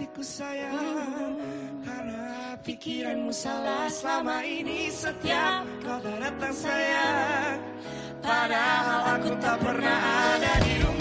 hatiku sayang Karena pikiranmu salah selama ini Setiap kau datang sayang. Padahal aku tak pernah ada di rumah.